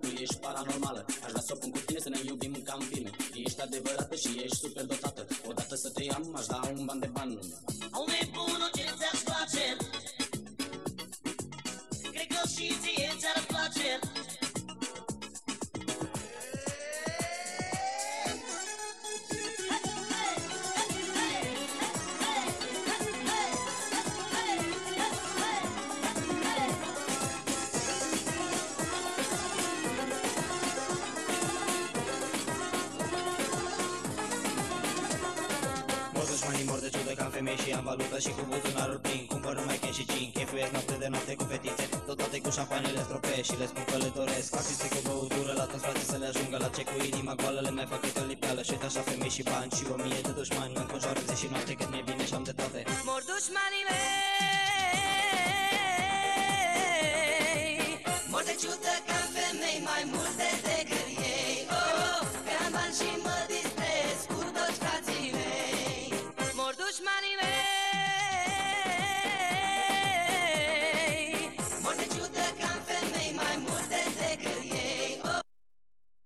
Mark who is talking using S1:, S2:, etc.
S1: tu ești paranormală. Aș vrea să o pun cu tine să ne iubim ca în filme Ești adevărată și ești super dotată. Odată să te am, aș da un ban de bani
S2: dușmanii mor de ciudă ca în femei și am valută și cu buzunarul plin Cumpăr numai cash și gin, chefuiesc noapte de noapte cu fetițe. Dotate cu șampanele strope și le spun că le doresc. Artiste cu băutură la toți frații să le ajungă la ce cu inima goală Le mai fac câte o lipeală și așa femei și bani Și o mie de dușmani mă înconjoară zi și noapte cât mi-e bine și am de toate.
S3: Mor dușmanii mei Mor de ciudă ca